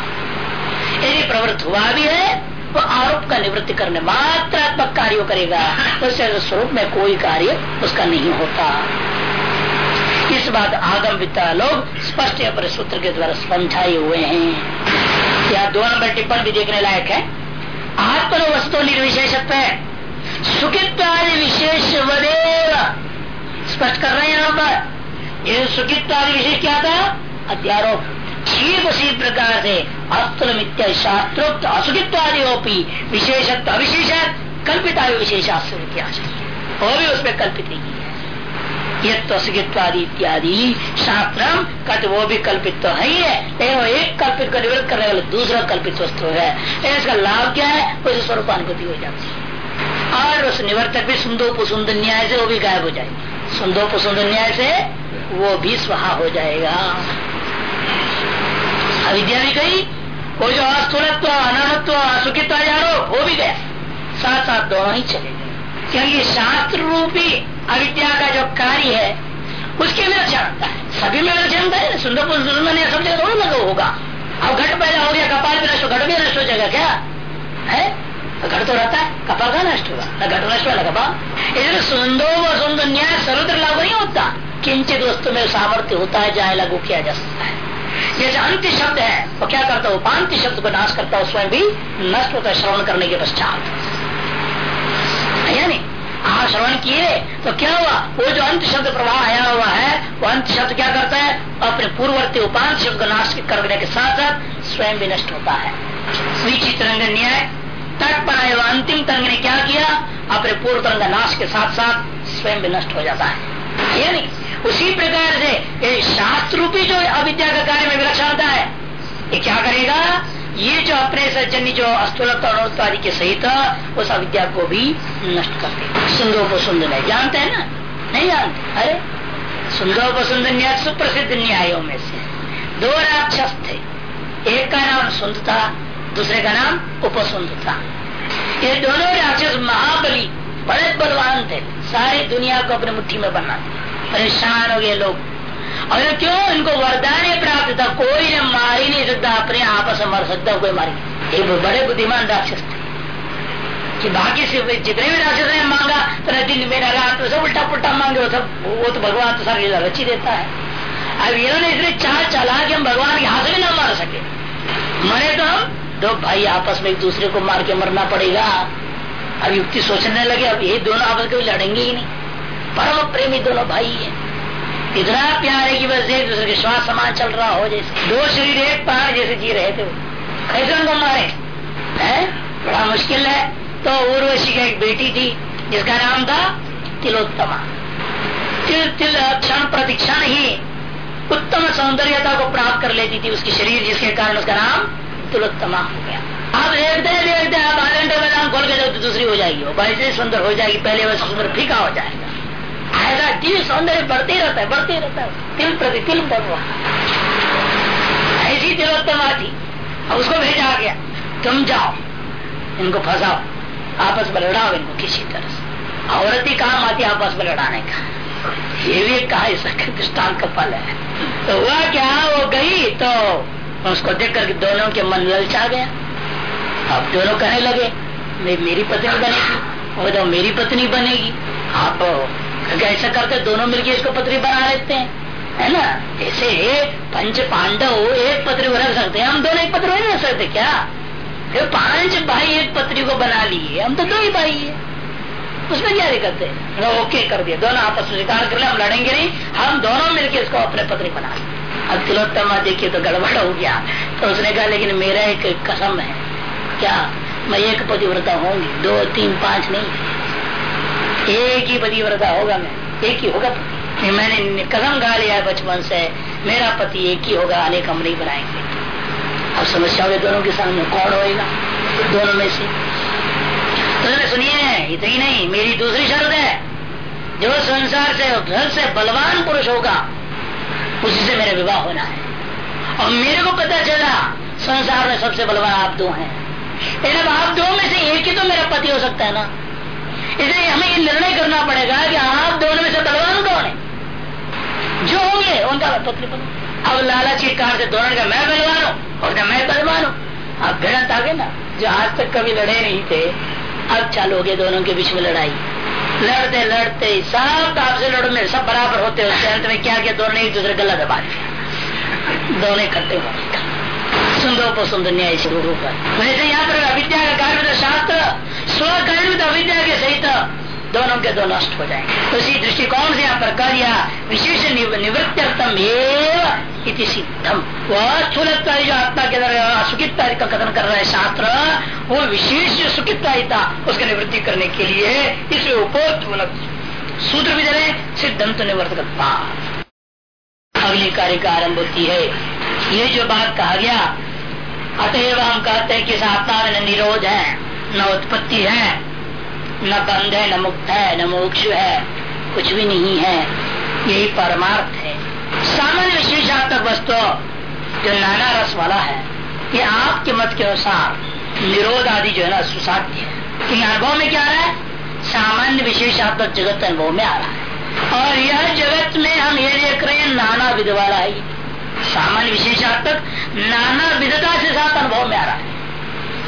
यदि प्रवृत्त हुआ भी है वो आरोप का निवृत्ति करने मात्रात्मक कार्य करेगा उससे स्वरूप में कोई कार्य उसका नहीं होता। इस बात आगम विद्या लोग स्पष्ट सूत्र के द्वारा समझाए हुए हैं। या दो नंबर टिप्पण भी देखने लायक है। आत्म वस्तु निर्विशेष सुखित्व आदि विशेष वदेव स्पष्ट कर रहे हैं यहाँ पर। ये सुखित्व आदि विशेष क्या था? अध्यारोप ठीक उसी प्रकार से अस्त्र शास्त्रोक्त असुखित्वादियोपी विशेषत्व अविशेष कल्पित विशेषास्त्र वो भी उसमें कल्पित नहीं है यत्वसुखित्वादि इत्यादि शास्त्र कत वो भी कल्पित तो है ही है लेकिन एक कल्पित को निवृत्त करने वाले दूसरा कल्पित वस्तु है इसका लाभ क्या है उसे स्वरूपानुभूति हो जाती है और उस निवर्तक भी सुंदो सुंदर न्याय से वो भी गायब हो जाएगी सुंदो सुंदर न्याय से वो भी स्वाहा हो जाएगा अविद्या भी गई वो जो अस्थूलत्व अनत्व असुखित्व जानो वो भी गया। साथ साथ दोनों ही चले क्योंकि शास्त्र रूपी अविद्या का जो कार्य है, उसके में लक्षण है। सभी में लक्षण है, सुंदर सुंदर सब जगह दोनों लगा होगा। अब घट पैदा हो गया, कपाल भी नष्ट घट भी नष्ट हो जाएगा क्या? है? घट तो रहता है, कपाल का नष्ट होगा? न घट नष्ट होगा कपाल। इसलिए सुंदर व सुंदर न्याय सर्वत्र लागू नहीं होता। किंचित वस्तु में सामर्थ्य होता है, जहाँ लागू किया जा सकता है। जैसे अंत्य शब्द है। वो क्या करता है? उपांत्य शब्द को नाश करता है स्वयं भी नष्ट होता है, श्रवण करने के पश्चात। यानी श्रवण किए? तो क्या हुआ? वो जो अंत शब्द प्रभाव आया हुआ है, वो अंत शब्द क्या करता है? अपने पूर्ववर्ती उपांत शब्द को नाश करने के साथ साथ स्वयं भी नष्ट होता है। विचित्र रंग न्याय। तट पर आए अंतिम तरंग ने क्या किया? अपने पूर्व तरंग नाश के साथ साथ स्वयं भी नष्ट हो जाता है। यानी उसी प्रकार से ये शास्त्र रूपी जो अविद्या का कार्य में विलक्षणता है, ये क्या करेगा? ये जो अपने सज्जनी जो अस्थूलता आदि के सहित उस अविद्या को भी नष्ट कर दे सुंदर है। जानते हैं ना? नहीं जानते? अरे, सुंदर न्याय, सुप्रसिद्ध न्यायों में से। दो राक्षस थे। एक का नाम सुंद था दूसरे का नाम उपसुंद था ये दोनों राक्षस महाबली, बड़े बलवान थे। सारी दुनिया को अपनी मुट्ठी में बना दिया। परेशान हो गए लोग। और क्यों इनको वरदान प्राप्त था, कोई ने मार ही नहीं सकता अपने आपस में मर सकता, कोई मारी एक बड़े बुद्धिमान राक्षस थे। कि बाकी से जितने भी राक्षस ने मांगा तो दिन, मेरा रात तो सब उल्टा पुल्टा मांगे सब वो तो भगवान तो सारी रची देता है। अब इन्होंने इसलिए चाह चला कि हम भगवान यहाँ से भी ना मार सके। मरे तो हम दो भाई, आपस में एक दूसरे को मार के मरना पड़ेगा। अब युक्ति सोचने लगे, अब ये दोनों आपस में लड़ेंगे ही नहीं। परम प्रेमी दोनों भाई है। इतना प्यार है कि बस एक दूसरे के श्वास समान चल रहा हो जैसे। दो शरीर एक पहाड़ जैसे जी रहे थे कैसे उनको मारे? है? बड़ा मुश्किल है। तो उर्वशी की एक बेटी थी, जिसका नाम था तिलोत्तमा। तिल तिल, क्षण प्रतिक्षण ही उत्तम सौंदर्यता को प्राप्त कर लेती थी उसकी शरीर, जिसके कारण उसका नाम तिलोत्तमा हो गया। आप देखते हैं देखते हैं, आप आधे घंटे में नाम खोल के जब दूसरी हो जाएगी। वो वैसे सुंदर हो जाएगी, पहले वैसे सुंदर फीका हो जाएगा। ऐसा दिव्य सौंदर्य बढ़ते रहता है, बढ़ते रहता है। तिल प्रति तिल बढ़ ऐसी तिलोत्तमा थी। अब उसको भेजा गया। तुम जाओ, इनको फंसाओ। आपस में लड़ाओ इनको किसी तरह से। औरत ही काम आती, आपस में लड़ाने का। ये भी कहा इसका दृष्टान का फल है। तो हुआ क्या? वो गई तो उसको देख करके दोनों के मन ललचा गया। अब दोनों कहने लगे मेरी पत्नी बनेगी वो तो मेरी पत्नी बनेगी, आप ऐसा करते दोनों मिलके इसको पत्नी बना लेते हैं, है ना? ऐसे पंच पांडव एक पत्री बना सकते हैं। हम दोनों एक पत्री बना सकते क्या? फिर पाँच भाई एक पत्री को बना लिए, हम तो दो ही भाई है। उसमें क्या दिक्कत है? ओके कर दिया। दोनों आपस में स्वीकार कर ले हम लड़ेंगे नहीं। हम दोनों मिलकर इसको अपने पत्नी बना अब तिलोत्तमा देखिए तो गड़बड़ हो गया। तो उसने कहा, लेकिन मेरा एक कसम है। क्या मैं एक पतिव्रता होंगी दो, तीन, पाँच नहीं। एक ही पतिव्रता होगा मैं। एक ही होगा पति। मैंने कसम खा लिया है बचपन से। मेरा पति एक ही होगा, अनेक हम नहीं बनाएँगे। अब समस्या होगी दोनों के सामने। कौन होएगा? दोनों में से। तो सुनिए, इतनी नहीं। मेरी दूसरी शर्त है। जो संसार से घर से बलवान पुरुष होगा उसी से मेरा विवाह होना है। और मेरे को पता चला, संसार में सबसे बलवान आप दो हैं। आप दो में से एक ही तो मेरा पति हो सकता है ना? इसलिए हमें ये निर्णय करना पड़ेगा कि आप दोनों में से बलवान कौन है? जो होंगे, उनका पत्नी बनो अब लालच कारण से दोनों का मैं बलवान हूँ। और मैं बलवान हूँ। अब भिड़ंत आ गए ना, जो आज तक कभी लड़े नहीं थे, अब चालू हो गए दोनों के बीच में लड़ाई। लड़ते लड़ते सब आपसे लड़ो में सब बराबर होते होते अंत में क्या किया? दोनों एक दूसरे गला दबा दिया दोनों इकट्ठे हो। सुंदर पर सुंदर न्याय शुरू पर वैसे यहाँ पर अविद्या का कार्य शास्त्र स्वकर्मित अविद्या के सहित दोनों के दो नष्ट हो जाएँगे। तो इसी दृष्टिकोण से यहाँ पर कर दिया, विशेष निवृत्तम इति सिद्धम। वह स्थूलता जो आत्मा के अंदर असुखिता का कथन कर रहा है शास्त्र। वो विशेष सुखिता उसकी निवृत्ति करने के लिए इस उपोत्थ सूत्र भी दे सिद्धंत निवर्तकता अगली कार्य का आरंभ होती है। ये जो बात कहा गया, अतएव हम कहते हैं कि आत्मा में निरोध है, न उत्पत्ति है। न बंध है, न मुक्त है, न मोक्ष है, कुछ भी नहीं है। यही परमार्थ है। सामान्य विशेषात्मक वस्तु, जो नाना रस वाला है, ये आपके मत के अनुसार निरोध आदि जो है ना, सुसाध्य है। इन अनुभव में क्या आ रहा है? सामान्य विशेषात्मक जगत अनुभव में आ रहा है। और यह जगत में हम ये देख रहे हैं, नाना विध वाला है सामान्य विशेषात्मक, नाना विधता से साथ अनुभव में आ रहा है।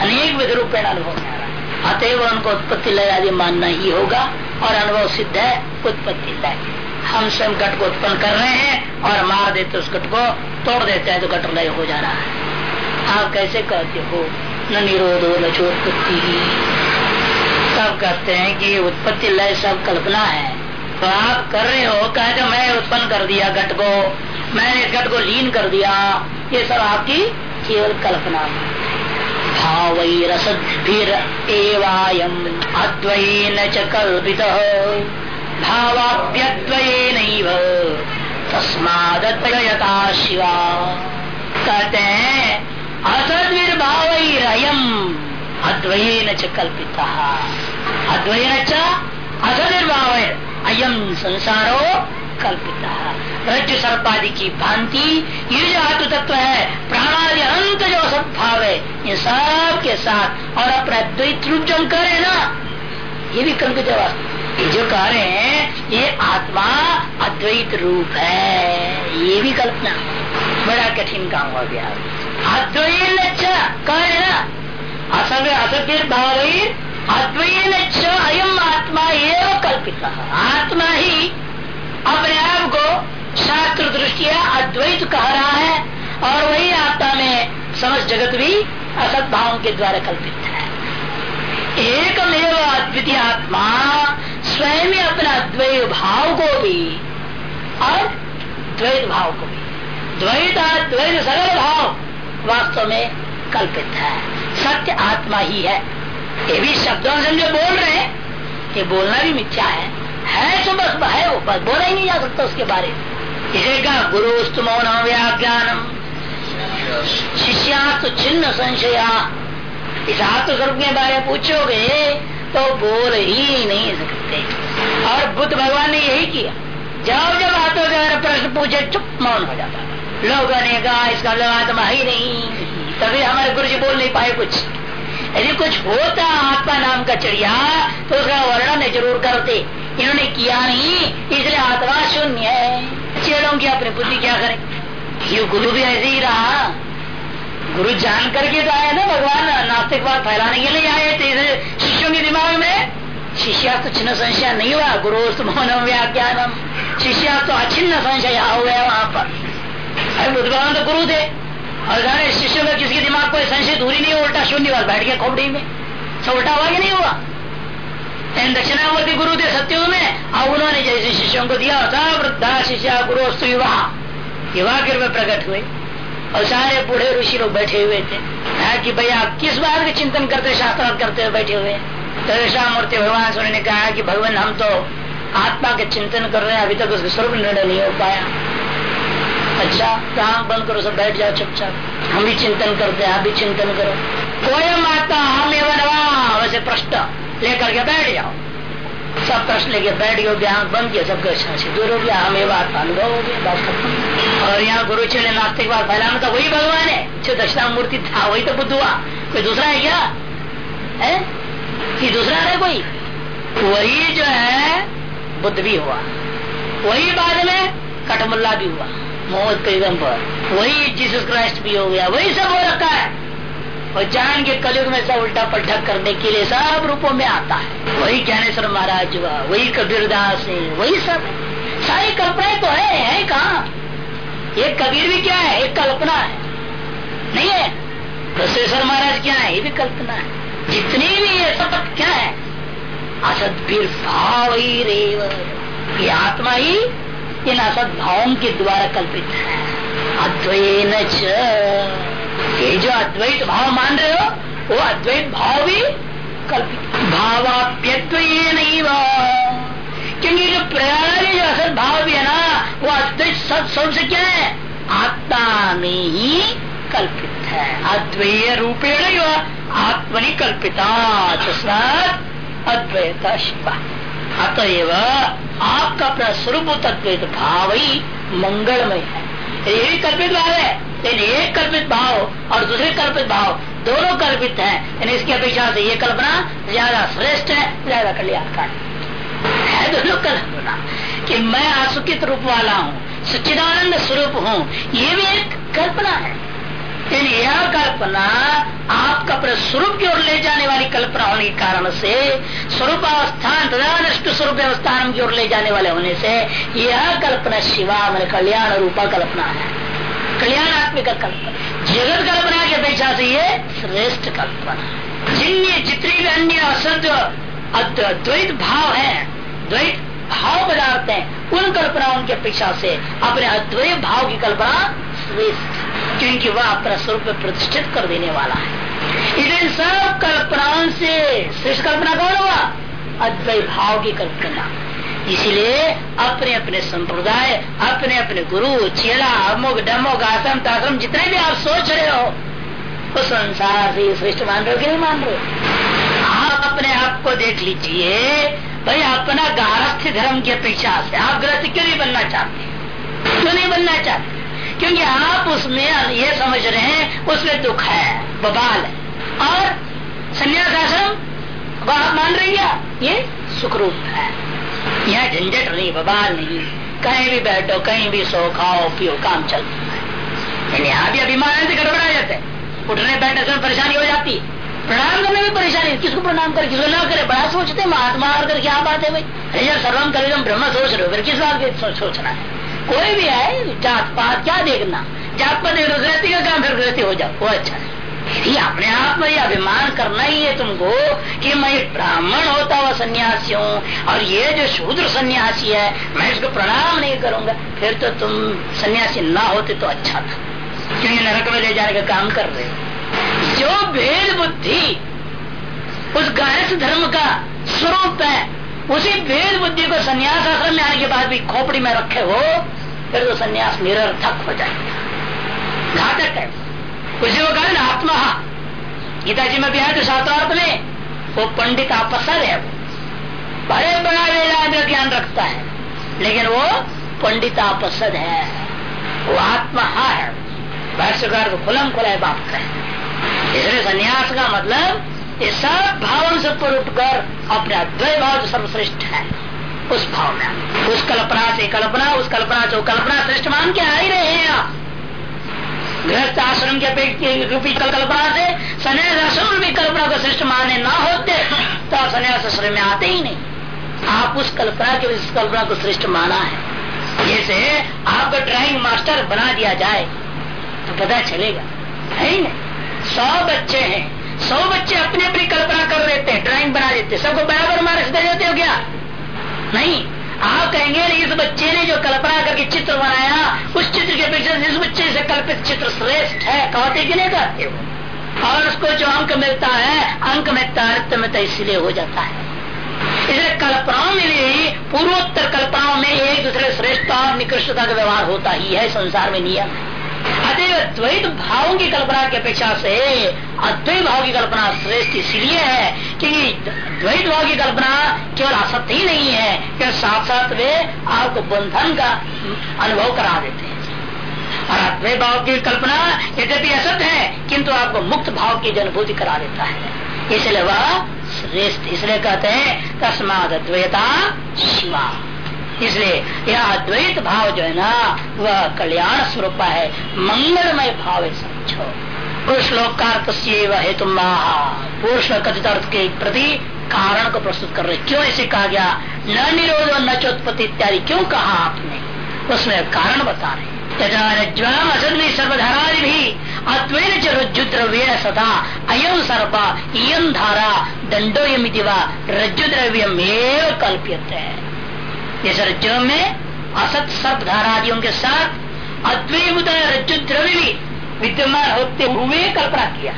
अनेक विध रूप अनुभव में आ रहा है। अतएव उनको उत्पत्ति लय आदि मानना ही होगा, और अनुभव सिद्ध है, उत्पत्ति लय हम स्वयं घट को उत्पन्न कर रहे हैं, और मार देते उस घट को, तोड़ देते हैं तो घट लय हो जा रहा है। आप कैसे कहते हो? न निरोध हो न चोत्पत्ति सब कहते हैं कि उत्पत्ति लय सब कल्पना है। तो आप कर रहे हो कहते मैं उत्पन्न कर दिया घट को, मैंने इस घट को लीन कर दिया। ये सब आपकी केवल कल्पना है। भावैरसद्भिर च कल्पितः शिवा कहते हैं असद्भिर्भावैरयम अद्वयेन च कल्पिता अद्वयन च असदिर्भाव अयम संसारो कल्पिता। रज सर्पादि की भांति ये जो आत्म तत्व है, प्राणादि अंत जो सद्भाव है, ये सब के साथ और अपना द्वैत रूप जो हम कह रहे ना। ये भी कल्पित वास्तव जो कह रहे हैं, ये आत्मा अद्वैत रूप है। ये भी कल्पना। बड़ा कठिन काम हो गया। अद्वैत अच्छा कह रहे ना। असभ्य असभ्य भाव अद्वैत अयम आत्मा एवं कल्पित। आत्मा ही अपने आप को शास्त्र दृष्टिया अद्वैत कह रहा है, और वही आत्मा में समस्त जगत भी असत भाव के द्वारा कल्पित है। एकमेव अद्वितीय आत्मा स्वयं अपना द्वैत भाव को भी और द्वैत भाव को भी, द्वैत द्वैत सरल भाव वास्तव में कल्पित है। सत्य आत्मा ही है। ये भी शब्दों से जो बोल रहे हैं, ये बोलना भी मिथ्या है। है तो बस है वो बस बोला ही नहीं जा सकता उसके बारे में। इसे कहा गुरु मौन व्याख्यानम। शिष्या तो छिन्न संशया। इस आत्मस्वरूप के बारे में पूछोगे तो बोल ही नहीं सकते। और बुद्ध भगवान ने यही किया। जब जब आत्मा के प्रश्न पूछे, चुप मौन हो जाता लोगों ने कहा, इसका मतलब आत्मा ही नहीं। तभी हमारे गुरु जी बोल नहीं पाए कुछ। यदि कुछ होता आत्मा नाम का चिड़िया तो उसका वर्णन ज़रूर करते। इन्होंने किया नहीं, इसलिए आत्मा शून्य है। चेड़ों की अपनी बुद्धि क्या करे? ये गुरु भी ऐसे ही रहा। गुरु जान करके तो आया ना भगवान नास्तिकवाद फैलाने के लिए आए थे शिष्यों के दिमाग में। शिष्या तो छिन्न संशय नहीं हुआ, गुरु मौनम व्याख्यानम। शिष्या तो अछिन्न संशय हो गया वहाँ पर। अरे बुद्धवान तो गुरु थे। और शिष्यों में किसी के दिमाग को संशय दूरी नहीं, उल्टा शून्य बैठ गया खोपड़ी में। सब उल्टा हुआ कि नहीं हुआ? दक्षिणावर्ती गुरु थे सत्युग में और उन्होंने जैसे शिष्यों को दिया था वृद्धा शिष्या गुरु युवा। युवा के रूप में प्रकट हुए। और सारे बूढ़े ऋषि लोग बैठे हुए थे। कि भैया किस बात का चिंतन करते शास्त्र करते हुए बैठे हुए? तो ऋषा मूर्ति भगवान सोने ने कहा कि भगवान, हम तो आत्मा के चिंतन कर रहे हैं, अभी तक उसका स्वरूप निर्णय नहीं हो पाया। अच्छा काम बंद करो, सब बैठ जाओ चुपचाप। हम भी चिंतन करते हैं, आप भी चिंतन करो। कोई माता हम एवं वैसे प्रश्न। लेकर के बैठ जाओ। सब प्रश्न लेके बैठ गए ध्यान किया, सबके अच्छा से दूर हो गया। हमें बात अनुभव हो गया बात खत्म। और यहाँ गुरु चले नास्तिक बात फैलाना तो वही भगवान है। जो दक्षिणा मूर्ति था, वही तो बुद्ध हुआ। कोई दूसरा है क्या? है? कि दूसरा है कोई? वही जो है, बुद्ध भी हुआ। वही बाद में कटमुल्ला भी हुआ। मोहम्मद पैगंबर वही जीसस क्राइस्ट भी हो गया। वही सब हो रखा है। और जान के कलयुग में सब उल्टा पलटा करने के लिए सब रूपों में आता है। वही ज्ञानेश्वर महाराज हुआ वही कबीरदास है वही सब। सारी कल्पनाएँ तो है, है कहा? ये कबीर भी क्या है? एक कल्पना है। नहीं है? बसेश्वर महाराज क्या है? ये भी कल्पना है। जितनी भी ये सब क्या है? असद असदबीर भाव ही रेव ये आत्मा ही इन असद भावों के द्वारा कल्पित है। अद्वैन ये जो अद्वैत भाव मान रहे हो, वो अद्वैत भाव भी कल्पित भावाप्यत्व ये नहीं क्योंकि जो प्रयाण जो असल भाव भी है ना, वो अद्वैत सबसे क्या है? आत्मा में ही कल्पित है। अद्वैय रूपेण आत्मनि कल्पिता अद्वैत शिवा। अतएव आपका अपना स्वरूप तत्व भाव ही मंगलमय है। ये कल्पित भाव है। लेकिन एक कल्पित भाव और दूसरे कल्पित भाव, दोनों कल्पित है। यानी इसकी अपेक्षा से ये कल्पना ज़्यादा श्रेष्ठ है, ज़्यादा कल्याणकारी। है दोनों कल्पना कि मैं आसुकित रूप वाला हूँ, सच्चिदानंद स्वरूप हूँ, ये भी एक कल्पना है। लेकिन यह कल्पना आपका स्वरूप की ओर ले जाने वाली कल्पना होने के कारण से स्वरूप अवस्थान तदादृष्ट स्वरूप अवस्थान की ओर ले जाने वाले होने से यह कल्पना शिवा, मैंने कल्याण रूपा कल्पना है। कल्याणात्मिक कल्पना। जगत कल्पना की अपेक्षा से ये श्रेष्ठ कल्पना जिन्य जितनी भी अन्य असत द्वैत भाव है, द्वैत भाव पदार्थ है, उन कल्पनाओं की अपेक्षा से अपने अद्वैत भाव की कल्पना श्रेष्ठ क्योंकि वह अपना स्वरूप प्रतिष्ठित कर देने वाला है। इसलिए सब कल्पनाओं से श्रेष्ठ कल्पना कौन हुआ? अद्वैत भाव की कल्पना। इसलिए अपने अपने संप्रदाय अपने अपने गुरु, चेला, अमुक, डमुक आश्रम ताश्रम जितने भी आप सोच रहे हो वो संसार से श्रेष्ठ मान रहे हो कि नहीं मान रहे आप अपने आप को देख लीजिए, भाई अपना गारस्थ्य धर्म के पीछा से आप ग्रस्त क्यों नहीं बनना चाहते? क्यों नहीं बनना चाहते? क्योंकि आप उसमें ये समझ रहे हैं, उसमें दुख है बबाल है। और संन्यास आश्रम आप मान रही है ये सुखरूप है। यह झंझट नहीं बबाल नहीं। कहीं भी बैठो, कहीं भी सो, खाओ, पियो, काम चल। है यहाँ भी अभिमान से गड़बड़ा जाते हैं। उठने बैठने से परेशानी हो जाती है। प्रणाम करने में परेशानी किसको प्रणाम करे, किसको ना करे? बड़ा सोचते महात्मा कर क्या बात है भाई? जब सर्वम करे ब्रह्म सोच रहे हो, फिर किस बात सोचना है? कोई भी है जात पात, क्या देखना? जात पात पद गृहस्थी का काम, फिर गृहस्थी हो जाओ। वो अच्छा है। ये अपने आप में अभिमान करना ही है तुमको कि मैं ब्राह्मण होता हुआ सन्यासी हूँ, और ये जो शूद्र सन्यासी है, मैं इसको प्रणाम नहीं करूँगा, फिर तो तुम सन्यासी ना होते तो अच्छा था। क्योंकि नरक में ले जाने का काम कर रहे हो? जो भेद बुद्धि, उस गायस धर्म का स्वरूप है उसी भेद बुद्धि को संन्यास आश्रम में आने के बाद भी खोपड़ी में रखे हो, फिर तो संन्यास निरर्थक हो जाएगा। घातक है। उसी को कहा आत्मा। गीता जी में है तो शास्त्रार्थ में, वो पंडित आपसर है। वो बड़े बड़ा वेदांत ज्ञान रखता है, लेकिन वो पंडित आपसद है। वो आत्मा है। भाष्यकार को खुलम खुला बात है इसलिए संन्यास का मतलब ये सब भावों से ऊपर उठकर अपने अद्वैत भाव जो सर्वश्रेष्ठ है। उस भाव में। उस कल्पना से कल्पना, उस कल्पना से कल्पना श्रेष्ठ मान के आ ही रहे हैं आप। गृहस्थ आश्रम के रूपी कल्पना से सन्यास आश्रम भी कल्पना को श्रेष्ठ माने ना होते तो आप सन्यास आश्रम में आते ही नहीं। आप उस कल्पना के उस कल्पना को श्रेष्ठ माना है। जैसे आपको ड्राइंग मास्टर बना दिया जाए तो पता चलेगा। है ही नहीं। सौ बच्चे हैं। सौ बच्चे अपनी अपनी कल्पना कर देते हैं ड्राइंग बना देते सबको बराबर मार्क्स दे देते हो क्या? नहीं। आप कहेंगे इस बच्चे ने जो कल्पना करके चित्र बनाया, उस चित्र के पीछे इस बच्चे से कल्पित चित्र श्रेष्ठ है कहते कि नहीं कहते हो? और उसको जो अंक मिलता है, अंक में तारतम्य तो इसलिए हो जाता है। इसलिए कल्पनाओं में भी पूर्वोत्तर कल्पनाओं में एक दूसरे श्रेष्ठता और निकृष्टता का व्यवहार होता ही है, संसार में नियम। है अतः द्वैत भावों की कल्पना की अपेक्षा से अद्वैत भाव की कल्पना श्रेष्ठ इसलिए है क्योंकि द्वैत भाव की कल्पना केवल असत्य ही नहीं है कि साथ साथ वे आपको बंधन का अनुभव करा देते हैं। और अद्वैत भाव की कल्पना यद्यपि असत्य है, किंतु आपको मुक्त भाव की अनुभूति करा देता है। इसलिए वह श्रेष्ठ, इसलिए कहते हैं, तस्माद अद्वैता शिवा। इसलिए यह अद्वैत भाव जो है ना, वह कल्याण स्वरूप है। मंगलमय भाव है समझो पुरुष हेतु पुरुष कथित अर्थ के प्रति कारण को प्रस्तुत कर रहे। क्यों ऐसे कहा गया? न निरोध न चोत्पत्ति इत्यादि क्यों कहा आपने? उसमें कारण बता रहे रज्ज्वाम असद सर्वधारा भी अद्वैन च रज्जु द्रव्य सदा अयम सर्प इम धारा दंडोयमिति व रज्जु द्रव्यम कल्प्यते। है इस रज्जु में असत सर्प धारादियों के साथ अद्वैत रज्जु द्रव्य भी विद्यमान होते हुए कल्पना किया।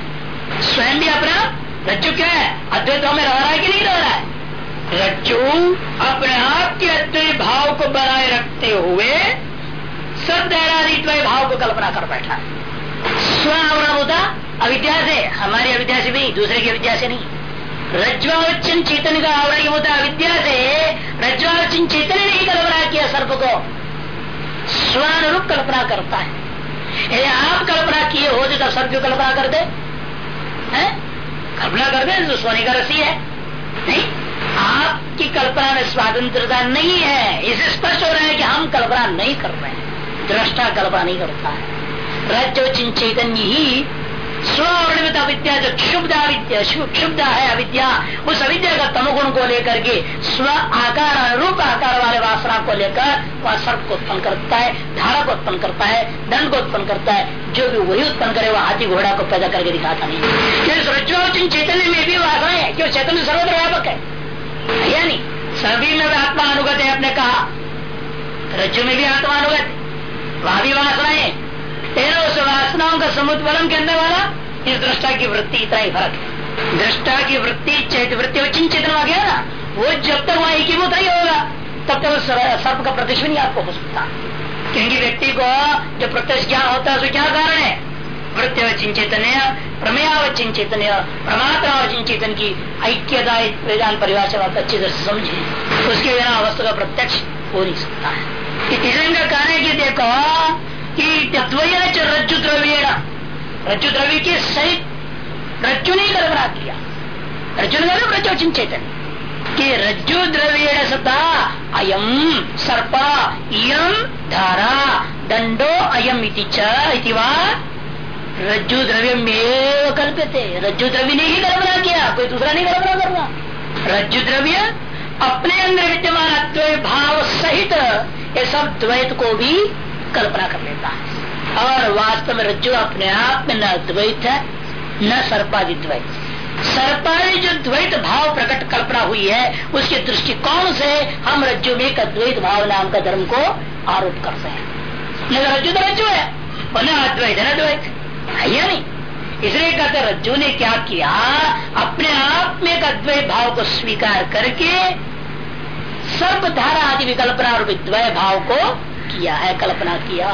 स्वयं भी अपना रज्जु क्या है? अद्वैत में रह रहा है कि नहीं रह रहा है? रज्जु अपने आप के अद्वैत भाव को बनाए रखते हुए सब सदैरादित्व भाव को कल्पना कर बैठा है। स्व आवरण होता अविद्या से, हमारी अविद्या से भी, दूसरे की अविद्या से नहीं। रज्वावचन चेतन का आवरण होता विद्या से रज्वावचन चेतन ने ही कल्पना किया सर्प को। स्वानुरूप कल्पना करता है। यदि आप कल्पना किए हो तो सर्प क्यों कल्पना करते हैं? कल्पना करते तो सोने का रसी है। नहीं, आपकी कल्पना में स्वतंत्रता नहीं है। इसे स्पष्ट हो रहा है कि हम कल्पना नहीं कर रहे हैं। दृष्टा कल्पना नहीं करता है। रज्जो चैतन्य ही स्वर्णित अविद्या जो क्षुब्ध क्षुब्ध है अविद्या, उस अविद्या का तमगुण को लेकर के स्व आकार रूप आकार वाले वासना को लेकर वह सर्प को उत्पन्न करता है, धारा को उत्पन्न करता है, दंड को उत्पन्न करता है, जो भी वही उत्पन्न करे, वह हाथी घोड़ा को पैदा करके दिखाता नहीं। क्योंकि चैतन्य में भी वासना है। क्यों? चैतन्य सर्वत्र व्यापक है। यानी सभी में आत्मा अनुगत है, आपने कहा। रज्जु में भी आत्मा अनुगत वहाँ भी वासनाएँ वासनाओं का समुद्र बलम कहने वाला इस दृष्टा की वृत्ति, इतना ही फ़र्क है। दृष्टा की वृत्ति चैत वृत्ति चिंतन आ गया ना, वो जब तक वहाँ एकीभूत नहीं होगा, तब तक सर्प का प्रत्यक्ष नहीं आपको हो सकता। क्योंकि व्यक्ति को जो प्रत्यक्ष ज्ञान होता है, उसका क्या कारण है? वृत्ति चिंतन प्रमेयावचिन चेतन प्रमात्रावचिन चेतन की ऐक्यता वेदांत परिवार से आप अच्छी तरह से समझे उसके बिना वस्तु का प्रत्यक्ष हो नहीं सकता। है कारण है कि देखो कि रज्जु द्रव्य रज्जु द्रव्य के सहित रज्जु ने कल्पना किया रज्जु ने रज्जु चिंचेतन कि रज्जु द्रव्य सता अयम सर्प इम धारा दंडो अयम इति रज्जु द्रव्य में कल्पते रज्जु द्रव्य ने ही कल्पना किया कोई दूसरा नहीं कल्पना करना रज्जु द्रव्य अपने अंदर विद्यमान भाव सहित ये सब द्वैत को भी कल्पना कर लेता है। और वास्तव में रज्जु अपने आप में न द्वैत है, न सर्पादिद्वैत सर्पादी जो द्वैत भाव प्रकट कल्पना हुई है, उसके दृष्टिकोण से हम रज्जु में एक अद्वैत भाव नाम का धर्म को आरोप करते हैं। न रज्जु तो रज्जु है, और न अद्वैत है, न द्वैत। है या नहीं? इसलिए कहते रज्जु ने क्या किया? अपने आप में एक अद्वैत भाव को स्वीकार करके सर्वधारा आदि विकल्पना और विद्वय भाव को किया है, कल्पना किया।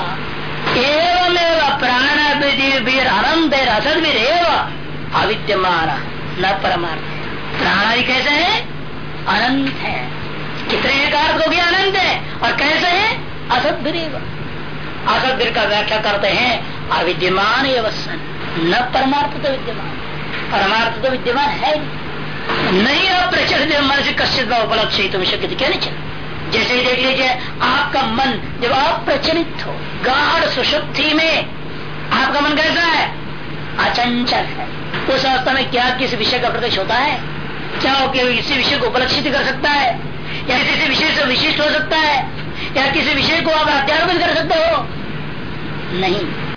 एवं प्राण विधि अनंत असद एवं अविद्यमान, न परमार्थ। प्राणादि कैसे है? अनंत है। कितने अर्थ हो गया अनंत है, और कैसे है? असद असद का व्याख्या करते हैं, अविद्यमान एवं न परमार्थ तो विद्यमान। परमार्थ तो विद्यमान है नहीं। अप्रचलित मन से कश्चित उपलक्ष्य तुम शक्ति क्या नहीं चल? जैसे ही देख लीजिए, आपका मन जब अप्रचलित हो, गाढ़ सुषुप्ति में, आपका मन कैसा है? अचंचल है। उस अवस्था में क्या किसी विषय का प्रत्यक्ष होता है? क्या हो किसी विषय को उपलक्षित कर सकता है? या किसी विषय से विशिष्ट हो सकता है? या किसी विषय को आप अध्यारोपित कर सकते हो? नहीं।